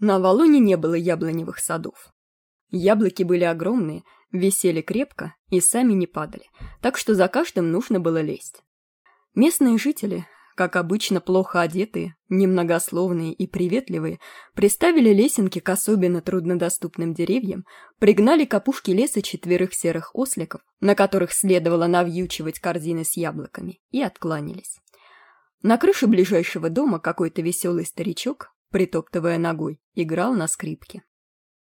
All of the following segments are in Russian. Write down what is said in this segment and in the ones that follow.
На Валоне не было яблоневых садов. Яблоки были огромные, висели крепко и сами не падали, так что за каждым нужно было лезть. Местные жители, как обычно плохо одетые, немногословные и приветливые, приставили лесенки к особенно труднодоступным деревьям, пригнали к опушке леса четверых серых осликов, на которых следовало навьючивать корзины с яблоками, и откланялись. На крыше ближайшего дома какой-то веселый старичок, притоптывая ногой, играл на скрипке.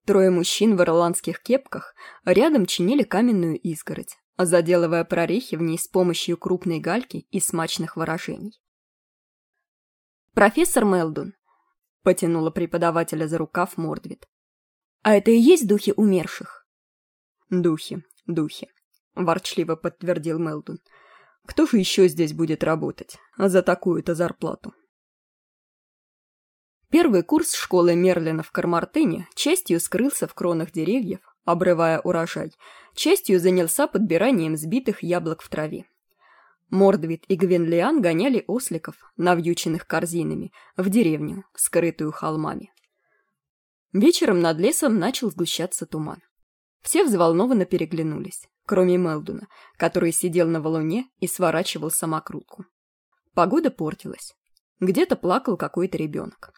Трое мужчин в ирландских кепках рядом чинили каменную изгородь, заделывая прорехи в ней с помощью крупной гальки и смачных выражений. «Профессор Мелдун», — потянула преподавателя за рукав Мордвит. «А это и есть духи умерших?» «Духи, духи», — ворчливо подтвердил Мелдун. «Кто же еще здесь будет работать за такую-то зарплату?» Первый курс школы Мерлина в Кармартыне частью скрылся в кронах деревьев, обрывая урожай, частью занялся подбиранием сбитых яблок в траве. Мордвит и Гвенлиан гоняли осликов, навьюченных корзинами, в деревню, скрытую холмами. Вечером над лесом начал сгущаться туман. Все взволнованно переглянулись, кроме Мелдуна, который сидел на валуне и сворачивал самокрутку. Погода портилась. Где-то плакал какой-то ребенок.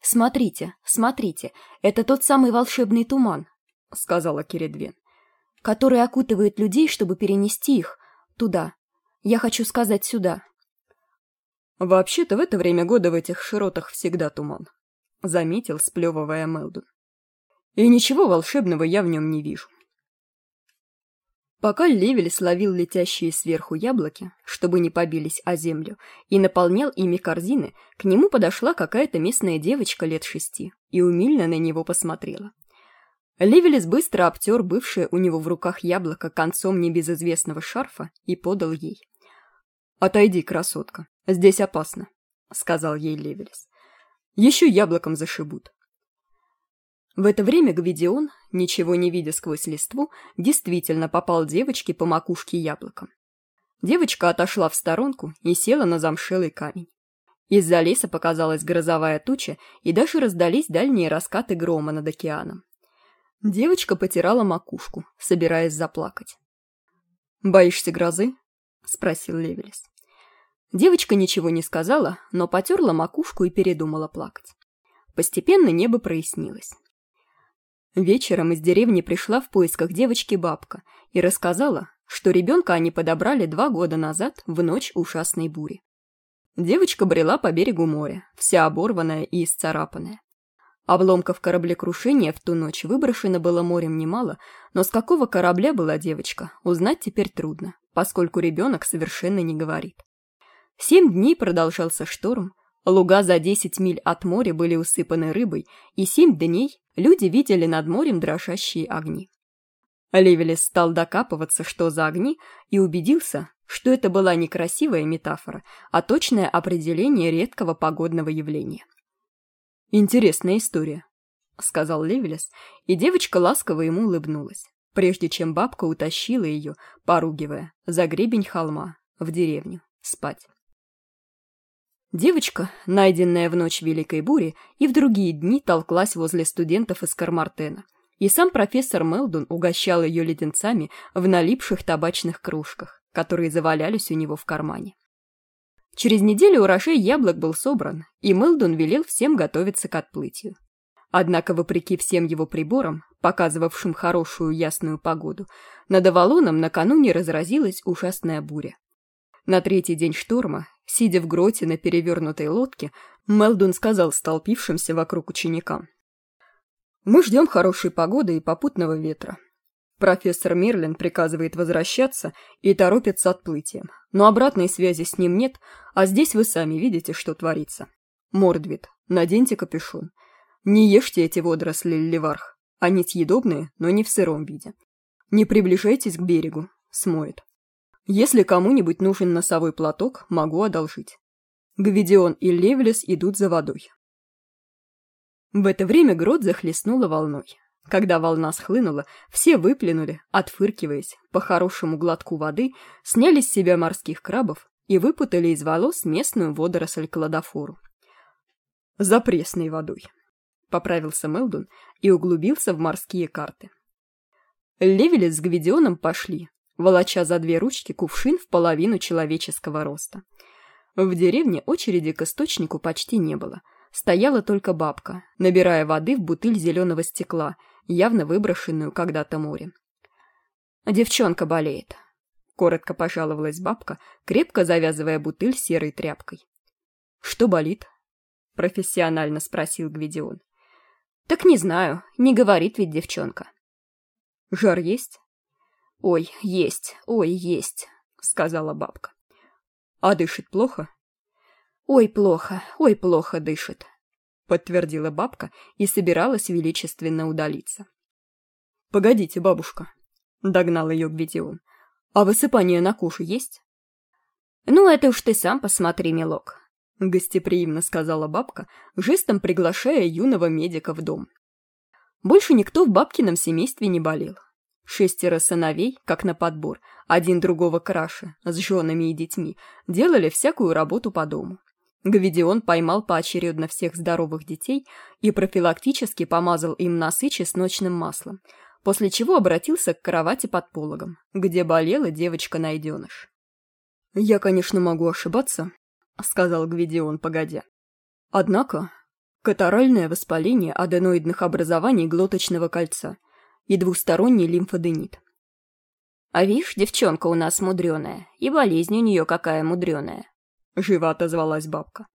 «Смотрите, смотрите, это тот самый волшебный туман», — сказала Киридвен, «который окутывает людей, чтобы перенести их туда. Я хочу сказать сюда». «Вообще-то в это время года в этих широтах всегда туман», — заметил, сплевывая Мелдун. «И ничего волшебного я в нем не вижу». Пока Левель словил летящие сверху яблоки, чтобы не побились о землю, и наполнял ими корзины, к нему подошла какая-то местная девочка лет шести и умильно на него посмотрела. Левелес быстро обтер бывшее у него в руках яблоко концом небезызвестного шарфа и подал ей. «Отойди, красотка, здесь опасно», — сказал ей Левелес. «Еще яблоком зашибут». В это время Гвидион, ничего не видя сквозь листву, действительно попал девочке по макушке яблоком. Девочка отошла в сторонку и села на замшелый камень. Из-за леса показалась грозовая туча, и даже раздались дальние раскаты грома над океаном. Девочка потирала макушку, собираясь заплакать. «Боишься грозы?» — спросил Левелес. Девочка ничего не сказала, но потерла макушку и передумала плакать. Постепенно небо прояснилось. Вечером из деревни пришла в поисках девочки бабка и рассказала, что ребенка они подобрали два года назад в ночь ужасной бури. Девочка брела по берегу моря, вся оборванная и исцарапанная. Обломков кораблекрушения в ту ночь выброшено было морем немало, но с какого корабля была девочка, узнать теперь трудно, поскольку ребенок совершенно не говорит. Семь дней продолжался шторм, Луга за 10 миль от моря были усыпаны рыбой, и семь дней люди видели над морем дрожащие огни. Левелес стал докапываться, что за огни, и убедился, что это была не красивая метафора, а точное определение редкого погодного явления. «Интересная история», — сказал Левелес, и девочка ласково ему улыбнулась, прежде чем бабка утащила ее, поругивая, за гребень холма, в деревню, спать. Девочка, найденная в ночь Великой Бури, и в другие дни толклась возле студентов из Кармартена. И сам профессор Мелдун угощал ее леденцами в налипших табачных кружках, которые завалялись у него в кармане. Через неделю урожай яблок был собран, и Мелдун велел всем готовиться к отплытию. Однако, вопреки всем его приборам, показывавшим хорошую ясную погоду, над Авалоном накануне разразилась ужасная буря. На третий день шторма Сидя в гроте на перевернутой лодке, Мелдун сказал столпившимся вокруг ученикам. «Мы ждем хорошей погоды и попутного ветра. Профессор Мерлин приказывает возвращаться и торопит с отплытием, но обратной связи с ним нет, а здесь вы сами видите, что творится. Мордвит, наденьте капюшон. Не ешьте эти водоросли, Ливарх. Они съедобные, но не в сыром виде. Не приближайтесь к берегу, смоет. Если кому-нибудь нужен носовой платок, могу одолжить. Гвидион и Левелес идут за водой. В это время грот захлестнула волной. Когда волна схлынула, все выплюнули, отфыркиваясь, по хорошему глотку воды, сняли с себя морских крабов и выпутали из волос местную водоросль кладофору. «За пресной водой», поправился Мелдун и углубился в морские карты. Левелес с Гвидионом пошли, волоча за две ручки кувшин в половину человеческого роста. В деревне очереди к источнику почти не было. Стояла только бабка, набирая воды в бутыль зеленого стекла, явно выброшенную когда-то морем. «Девчонка болеет», — коротко пожаловалась бабка, крепко завязывая бутыль серой тряпкой. «Что болит?» — профессионально спросил Гвидион. «Так не знаю, не говорит ведь девчонка». «Жар есть?» «Ой, есть, ой, есть», — сказала бабка. «А дышит плохо?» «Ой, плохо, ой, плохо дышит», — подтвердила бабка и собиралась величественно удалиться. «Погодите, бабушка», — догнал ее Гвидион. «А высыпание на кушу есть?» «Ну, это уж ты сам посмотри, милок», — гостеприимно сказала бабка, жестом приглашая юного медика в дом. Больше никто в бабкином семействе не болел. Шестеро сыновей, как на подбор, один другого краше, с женами и детьми, делали всякую работу по дому. Гвидион поймал поочередно всех здоровых детей и профилактически помазал им носы чесночным маслом, после чего обратился к кровати под пологом, где болела девочка-найденыш. «Я, конечно, могу ошибаться», — сказал Гвидион, погодя. «Однако, катаральное воспаление аденоидных образований глоточного кольца — и двусторонний лимфоденит. «А вишь, девчонка у нас мудреная, и болезнь у нее какая мудреная», — живо отозвалась бабка.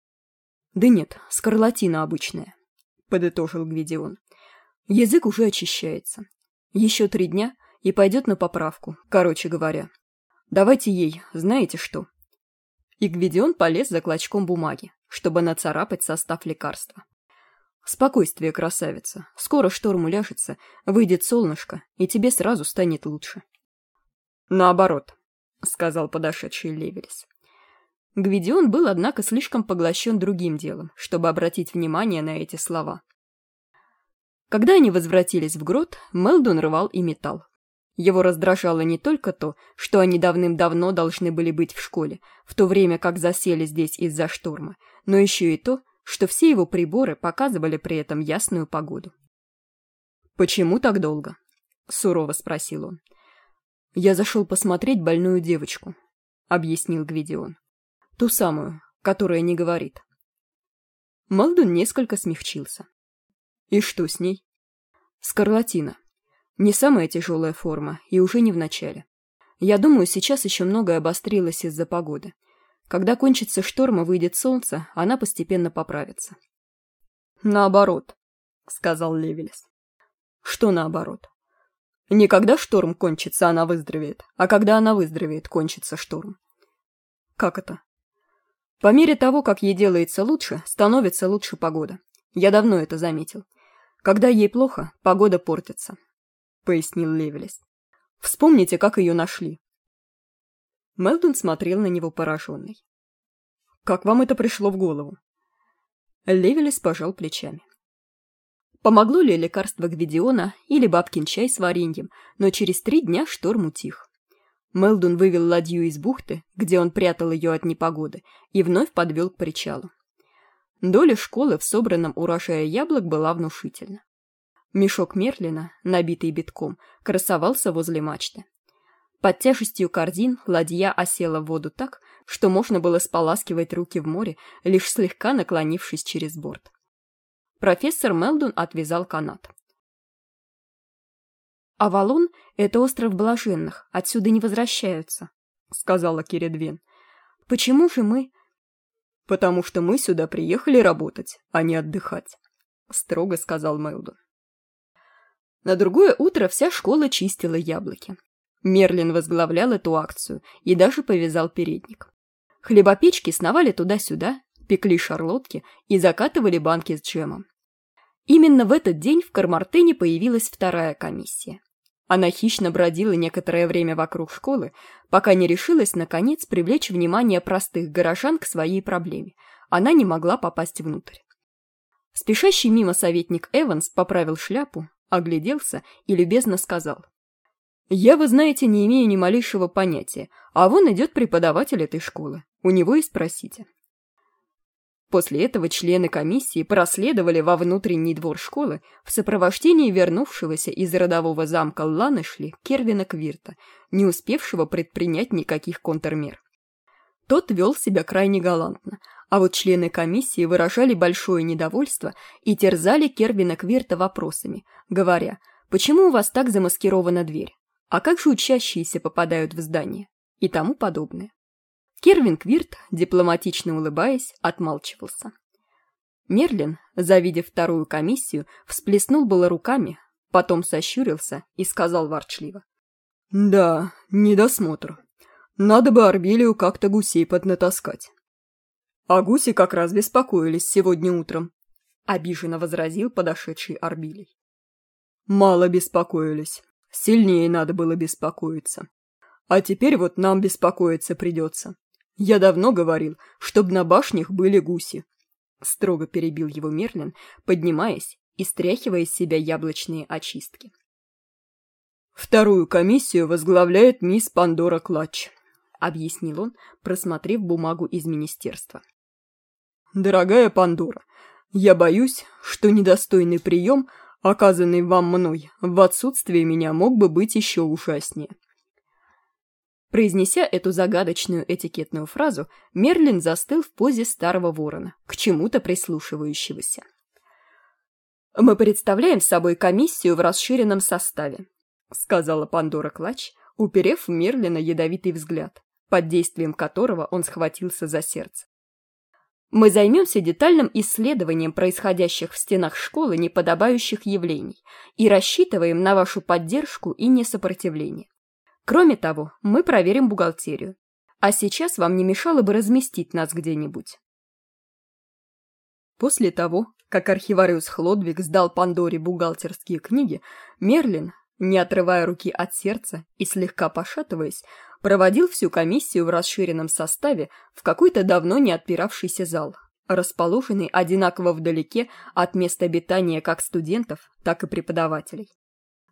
«Да нет, скарлатина обычная», — подытожил Гвидион. «Язык уже очищается. Еще три дня и пойдет на поправку, короче говоря. Давайте ей, знаете что?» И Гвидион полез за клочком бумаги, чтобы нацарапать состав лекарства. «Спокойствие, красавица. Скоро шторм уляжется, выйдет солнышко, и тебе сразу станет лучше». «Наоборот», — сказал подошедший Леверис. Гвидион был, однако, слишком поглощен другим делом, чтобы обратить внимание на эти слова. Когда они возвратились в грот, Мелдон рвал и металл. Его раздражало не только то, что они давным-давно должны были быть в школе, в то время как засели здесь из-за шторма, но еще и то, что все его приборы показывали при этом ясную погоду. «Почему так долго?» — сурово спросил он. «Я зашел посмотреть больную девочку», — объяснил Гвидион. «Ту самую, которая не говорит». Малдун несколько смягчился. «И что с ней?» «Скарлатина. Не самая тяжелая форма, и уже не в начале. Я думаю, сейчас еще многое обострилось из-за погоды. Когда кончится шторм и выйдет солнце, она постепенно поправится. «Наоборот», — сказал Левелес. «Что наоборот?» «Не когда шторм кончится, она выздоровеет, а когда она выздоровеет, кончится шторм». «Как это?» «По мере того, как ей делается лучше, становится лучше погода. Я давно это заметил. Когда ей плохо, погода портится», — пояснил Левелес. «Вспомните, как ее нашли. Мелдон смотрел на него пораженный. «Как вам это пришло в голову?» Левелес пожал плечами. Помогло ли лекарство Гвидиона или бабкин чай с вареньем, но через три дня шторм утих. Мелдун вывел ладью из бухты, где он прятал ее от непогоды, и вновь подвел к причалу. Доля школы в собранном урожае яблок была внушительна. Мешок Мерлина, набитый битком, красовался возле мачты. Под тяжестью корзин ладья осела в воду так, что можно было споласкивать руки в море, лишь слегка наклонившись через борт. Профессор Мелдун отвязал канат. «Авалон — это остров блаженных, отсюда не возвращаются», — сказала Киридвин. «Почему же мы...» «Потому что мы сюда приехали работать, а не отдыхать», — строго сказал Мелдун. На другое утро вся школа чистила яблоки. Мерлин возглавлял эту акцию и даже повязал передник. Хлебопечки сновали туда-сюда, пекли шарлотки и закатывали банки с джемом. Именно в этот день в Кармартене появилась вторая комиссия. Она хищно бродила некоторое время вокруг школы, пока не решилась, наконец, привлечь внимание простых горожан к своей проблеме. Она не могла попасть внутрь. Спешащий мимо советник Эванс поправил шляпу, огляделся и любезно сказал. Я, вы знаете, не имею ни малейшего понятия, а вон идет преподаватель этой школы. У него и спросите. После этого члены комиссии проследовали во внутренний двор школы в сопровождении вернувшегося из родового замка Ланышли Кервина Квирта, не успевшего предпринять никаких контрмер. Тот вел себя крайне галантно, а вот члены комиссии выражали большое недовольство и терзали Кервина Квирта вопросами, говоря, почему у вас так замаскирована дверь, а как же учащиеся попадают в здание и тому подобное. Кервин Квирт, дипломатично улыбаясь, отмалчивался. Мерлин, завидев вторую комиссию, всплеснул было руками, потом сощурился и сказал ворчливо. «Да, недосмотр. Надо бы Арбелию как-то гусей поднатаскать». «А гуси как раз беспокоились сегодня утром», — обиженно возразил подошедший Арбилий. «Мало беспокоились. Сильнее надо было беспокоиться. А теперь вот нам беспокоиться придется. Я давно говорил, чтоб на башнях были гуси. Строго перебил его Мерлин, поднимаясь и стряхивая с себя яблочные очистки. «Вторую комиссию возглавляет мисс Пандора Клатч», — объяснил он, просмотрев бумагу из министерства. «Дорогая Пандора, я боюсь, что недостойный прием, оказанный вам мной, в отсутствие меня мог бы быть еще ужаснее. Произнеся эту загадочную этикетную фразу, Мерлин застыл в позе старого ворона, к чему-то прислушивающегося. «Мы представляем собой комиссию в расширенном составе», сказала Пандора Клач, уперев в Мерлина ядовитый взгляд, под действием которого он схватился за сердце. Мы займемся детальным исследованием происходящих в стенах школы неподобающих явлений и рассчитываем на вашу поддержку и несопротивление. Кроме того, мы проверим бухгалтерию. А сейчас вам не мешало бы разместить нас где-нибудь. После того, как архивариус Хлодвиг сдал Пандоре бухгалтерские книги, Мерлин, не отрывая руки от сердца и слегка пошатываясь, проводил всю комиссию в расширенном составе в какой-то давно не отпиравшийся зал, расположенный одинаково вдалеке от места обитания как студентов, так и преподавателей.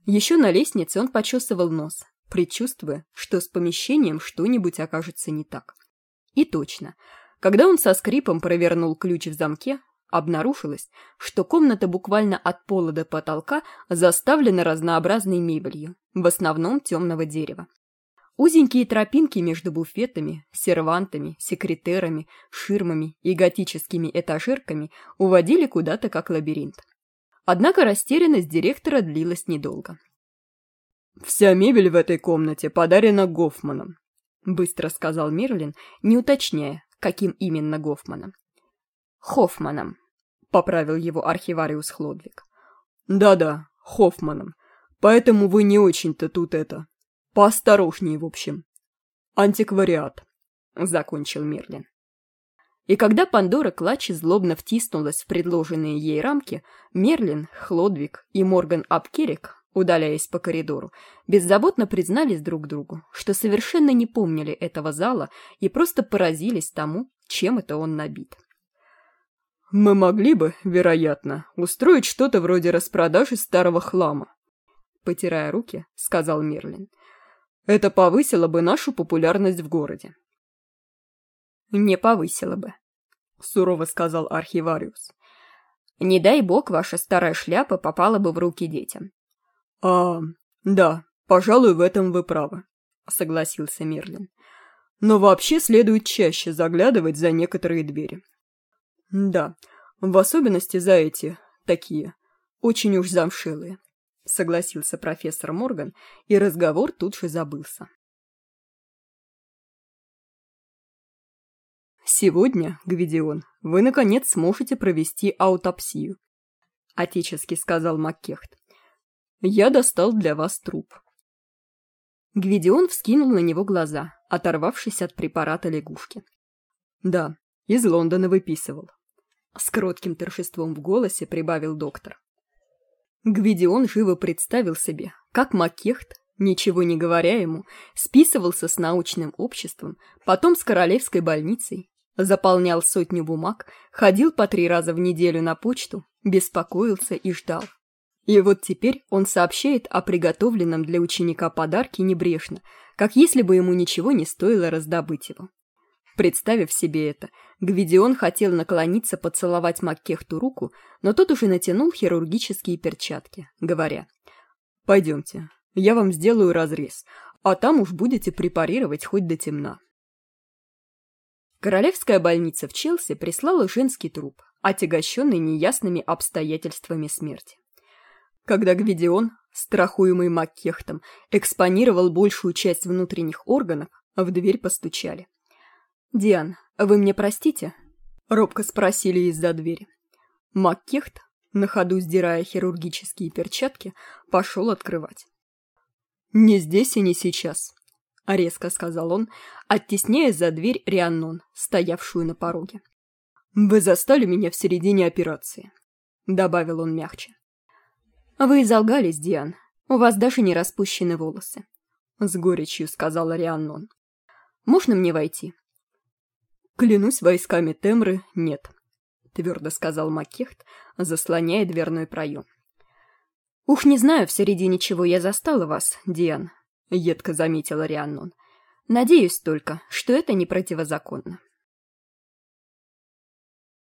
Еще на лестнице он почесывал нос, предчувствуя, что с помещением что-нибудь окажется не так. И точно, когда он со скрипом провернул ключ в замке, обнаружилось, что комната буквально от пола до потолка заставлена разнообразной мебелью, в основном темного дерева. Узенькие тропинки между буфетами, сервантами, секретерами, ширмами и готическими этажерками уводили куда-то как лабиринт. Однако растерянность директора длилась недолго. «Вся мебель в этой комнате подарена Гофманом», — быстро сказал Мерлин, не уточняя, каким именно Гофманом. «Хоффманом», — поправил его архивариус Хлодвиг. «Да-да, Хоффманом. Поэтому вы не очень-то тут это. Поосторожнее, в общем. Антиквариат», — закончил Мерлин. И когда Пандора Клатчи злобно втиснулась в предложенные ей рамки, Мерлин, Хлодвиг и Морган Апкерик удаляясь по коридору, беззаботно признались друг другу, что совершенно не помнили этого зала и просто поразились тому, чем это он набит. «Мы могли бы, вероятно, устроить что-то вроде распродажи старого хлама», потирая руки, сказал Мерлин. «Это повысило бы нашу популярность в городе». «Не повысило бы», — сурово сказал архивариус. «Не дай бог ваша старая шляпа попала бы в руки детям. «А, да, пожалуй, в этом вы правы», — согласился Мерлин. «Но вообще следует чаще заглядывать за некоторые двери». «Да, в особенности за эти, такие, очень уж замшелые», — согласился профессор Морган, и разговор тут же забылся. «Сегодня, Гвидион, вы, наконец, сможете провести аутопсию», — отечески сказал Маккехт. Я достал для вас труп». Гвидион вскинул на него глаза, оторвавшись от препарата лягушки. «Да, из Лондона выписывал». С кротким торжеством в голосе прибавил доктор. Гвидион живо представил себе, как Макехт, ничего не говоря ему, списывался с научным обществом, потом с королевской больницей, заполнял сотню бумаг, ходил по три раза в неделю на почту, беспокоился и ждал. И вот теперь он сообщает о приготовленном для ученика подарке небрежно, как если бы ему ничего не стоило раздобыть его. Представив себе это, Гвидион хотел наклониться поцеловать Маккехту руку, но тот уже натянул хирургические перчатки, говоря «Пойдемте, я вам сделаю разрез, а там уж будете препарировать хоть до темна». Королевская больница в Челси прислала женский труп, отягощенный неясными обстоятельствами смерти. Когда Гвидион, страхуемый Маккехтом, экспонировал большую часть внутренних органов, в дверь постучали. «Диан, вы мне простите?» — робко спросили из-за двери. Маккехт, на ходу сдирая хирургические перчатки, пошел открывать. «Не здесь и не сейчас», — резко сказал он, оттесняя за дверь Рианнон, стоявшую на пороге. «Вы застали меня в середине операции», — добавил он мягче. «Вы изолгались, Диан. У вас даже не распущены волосы», — с горечью сказала Рианнон. «Можно мне войти?» «Клянусь войсками Темры, нет», — твердо сказал Макехт, заслоняя дверной проем. «Ух, не знаю в середине чего я застала вас, Диан», — едко заметила Рианнон. «Надеюсь только, что это не противозаконно».